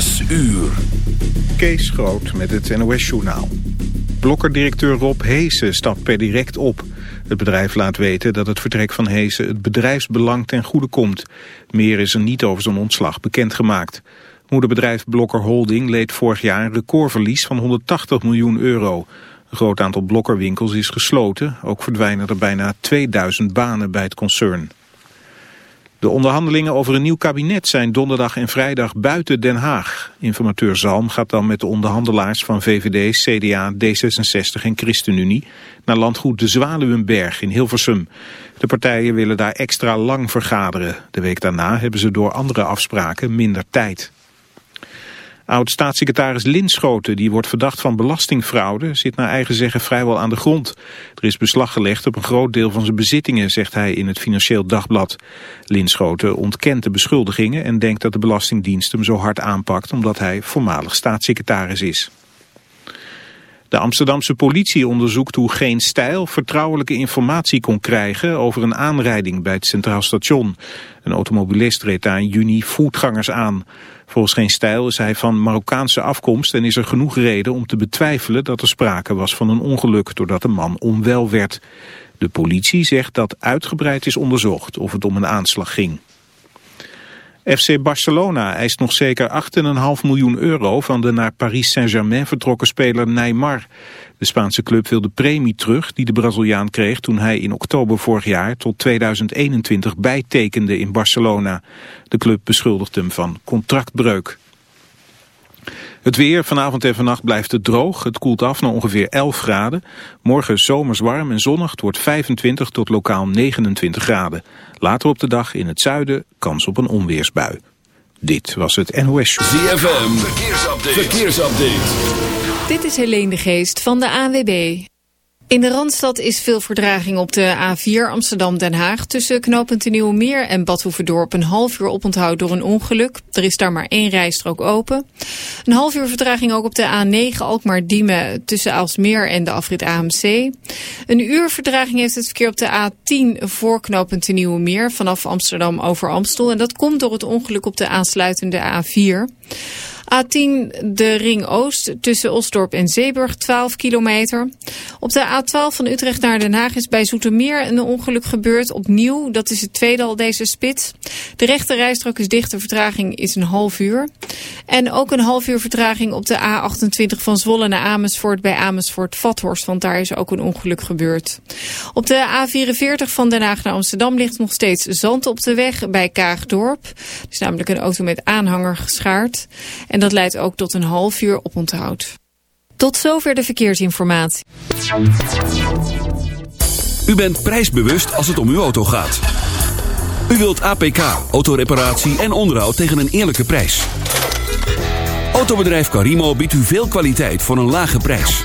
Zes uur. Kees Groot met het NOS-journaal. Blokkerdirecteur Rob Heesen stapt per direct op. Het bedrijf laat weten dat het vertrek van Heesen het bedrijfsbelang ten goede komt. Meer is er niet over zijn ontslag bekendgemaakt. Moederbedrijf Blokker Holding leed vorig jaar een recordverlies van 180 miljoen euro. Een groot aantal blokkerwinkels is gesloten. Ook verdwijnen er bijna 2000 banen bij het concern. De onderhandelingen over een nieuw kabinet zijn donderdag en vrijdag buiten Den Haag. Informateur Zalm gaat dan met de onderhandelaars van VVD, CDA, D66 en ChristenUnie naar landgoed De Zwaluwenberg in Hilversum. De partijen willen daar extra lang vergaderen. De week daarna hebben ze door andere afspraken minder tijd. Oud-staatssecretaris Linschoten, die wordt verdacht van belastingfraude, zit naar eigen zeggen vrijwel aan de grond. Er is beslag gelegd op een groot deel van zijn bezittingen, zegt hij in het Financieel Dagblad. Linschoten ontkent de beschuldigingen en denkt dat de Belastingdienst hem zo hard aanpakt omdat hij voormalig staatssecretaris is. De Amsterdamse politie onderzoekt hoe Geen Stijl vertrouwelijke informatie kon krijgen over een aanrijding bij het Centraal Station. Een automobilist reed daar in juni voetgangers aan. Volgens Geen Stijl is hij van Marokkaanse afkomst en is er genoeg reden om te betwijfelen dat er sprake was van een ongeluk doordat de man onwel werd. De politie zegt dat uitgebreid is onderzocht of het om een aanslag ging. FC Barcelona eist nog zeker 8,5 miljoen euro van de naar Paris Saint-Germain vertrokken speler Neymar. De Spaanse club wil de premie terug die de Braziliaan kreeg toen hij in oktober vorig jaar tot 2021 bijtekende in Barcelona. De club beschuldigt hem van contractbreuk. Het weer, vanavond en vannacht blijft het droog. Het koelt af naar ongeveer 11 graden. Morgen zomers warm en zonnig. Het wordt 25 tot lokaal 29 graden. Later op de dag in het zuiden kans op een onweersbui. Dit was het NOS Show. ZFM, verkeersupdate. verkeersupdate. Dit is Helene de Geest van de AWB. In de Randstad is veel verdraging op de A4 Amsterdam-Den Haag... tussen knooppunt Nieuwe Meer en Badhoevedorp een half uur oponthoud door een ongeluk. Er is daar maar één rijstrook open. Een half uur vertraging ook op de A9 Alkmaar-Diemen... tussen Aalsmeer en de afrit AMC. Een uur vertraging heeft het verkeer op de A10 voor knooppunt Nieuwe Meer... vanaf Amsterdam over Amstel. En dat komt door het ongeluk op de aansluitende A4... A10 de Ring Oost tussen Osdorp en Zeeburg 12 kilometer. Op de A12 van Utrecht naar Den Haag is bij Zoetermeer een ongeluk gebeurd. Opnieuw, dat is het tweede al deze spits. De rechte rijstrook is dicht, de vertraging is een half uur. En ook een half uur vertraging op de A28 van Zwolle naar Amersfoort bij Amersfoort-Vathorst. Want daar is ook een ongeluk gebeurd. Op de A44 van Den Haag naar Amsterdam ligt nog steeds zand op de weg bij Kaagdorp. Er is namelijk een auto met aanhanger geschaard. En en dat leidt ook tot een half uur op onthoud. Tot zover de verkeersinformatie. U bent prijsbewust als het om uw auto gaat. U wilt APK, autoreparatie en onderhoud tegen een eerlijke prijs. Autobedrijf Carimo biedt u veel kwaliteit voor een lage prijs.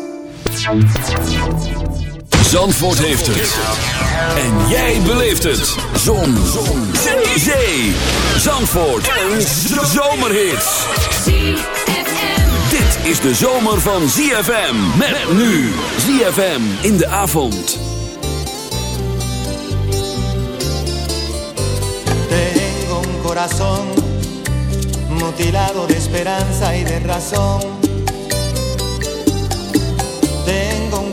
Zandvoort heeft het. En jij beleeft het. Zon. Zon. Zee. Zandvoort. Een zomerhit. Dit is de zomer van ZFM. Met nu. ZFM in de avond. Tengo un corazón mutilado de esperanza y de razón.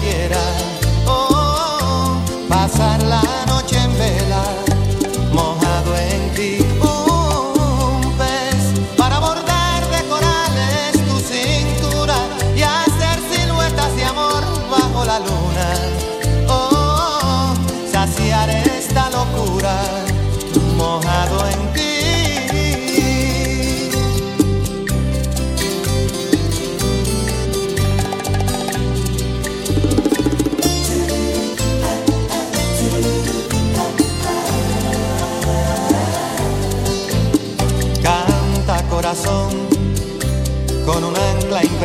quisiera oh, oh, oh, pasar la noche en vela.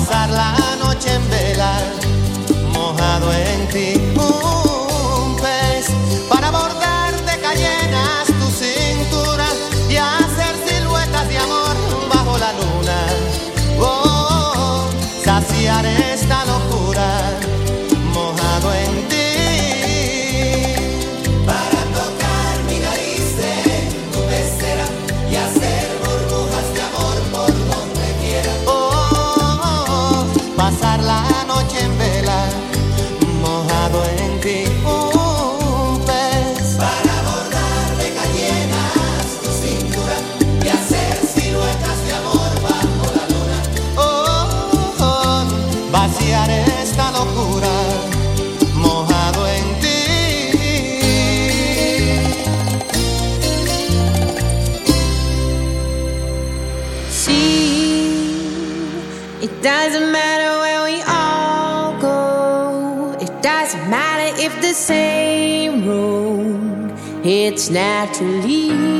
pasarla. it's naturally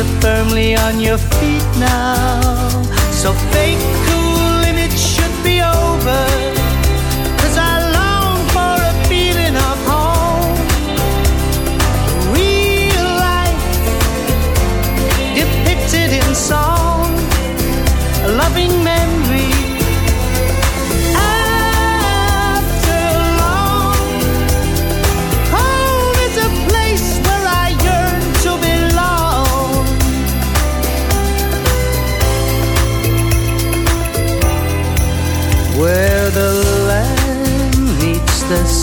You're firmly on your feet now. So fake cool image should be over. Cause I long for a feeling of home. Real life depicted in song. A loving memory.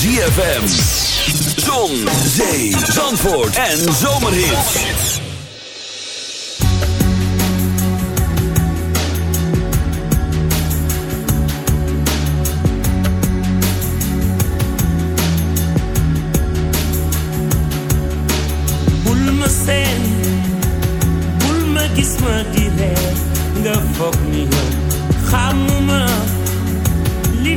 ZFM. Zon, zee, zandvoort en zomerhits. Bulma sen, bulma gisma dire, nga fok ni ga li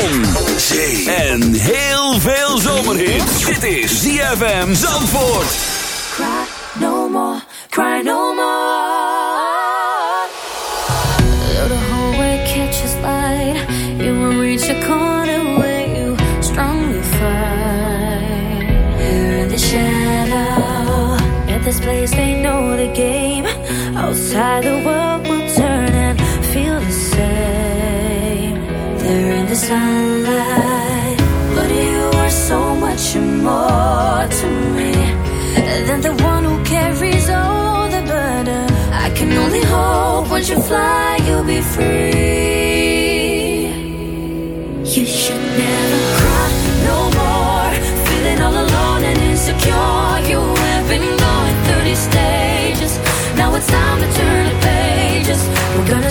en heel veel zomerhit. Dit is ZFM Zandvoort. Cry no more, cry no Once you fly, you'll be free. You should never cry no more. Feeling all alone and insecure. You have been going 30 stages. Now it's time to turn the pages. We're gonna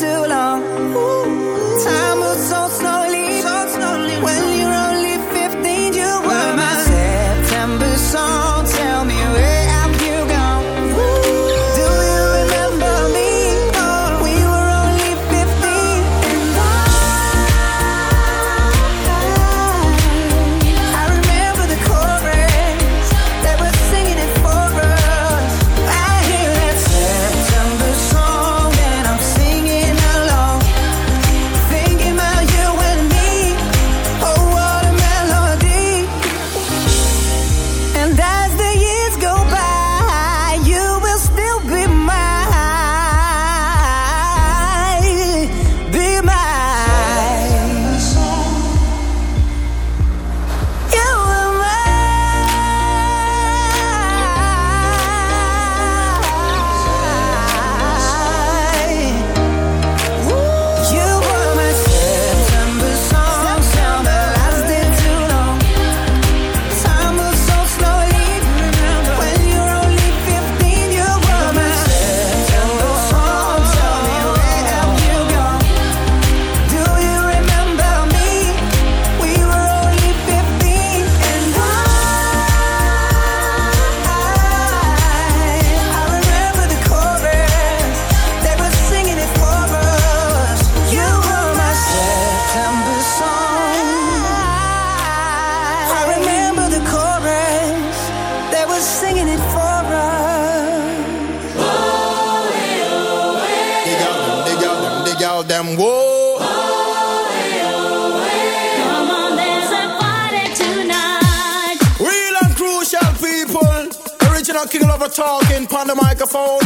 microphone.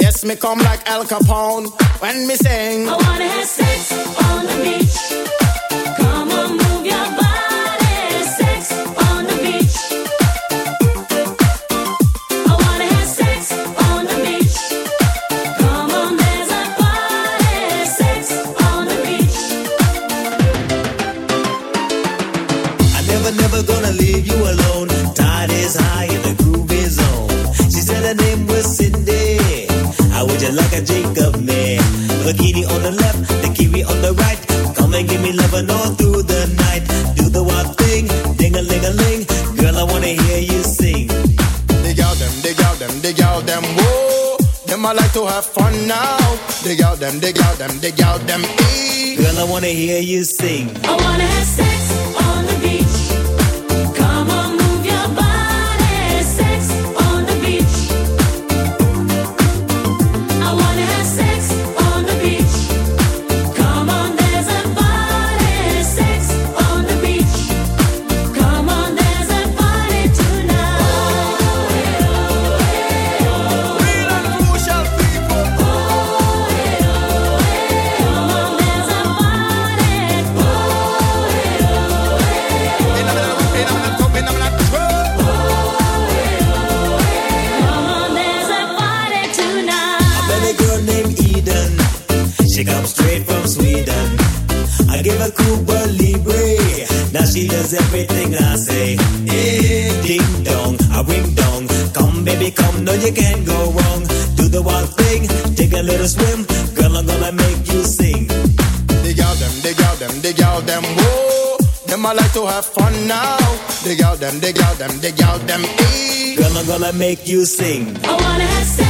Yes, me come like Al Capone when me sing. them, them, them. Eh. Hey. Girl, I'm gonna make you sing. I wanna have sex.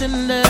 listener.